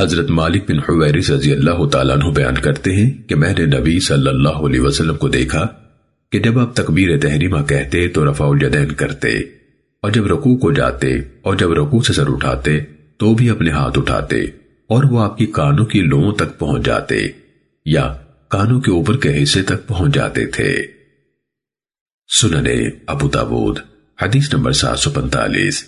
حضرت مالک بن حویرس رضی اللہ تعالیٰ عنہ بیان کرتے ہیں کہ میں نے نبی صلی اللہ علیہ وسلم کو دیکھا کہ جب آپ تکبیر تحریمہ کہتے تو رفع الیدین کرتے اور جب رکوع کو جاتے اور جب رکوع سے سر اٹھاتے تو بھی اپنے ہاتھ اٹھاتے اور وہ آپ کی کانوں کی لوگوں تک پہنچ جاتے یا کانوں کے اوپر کے حصے تک پہنچ جاتے تھے۔ سننے ابو تابود حدیث نمبر سات سو پنتالیس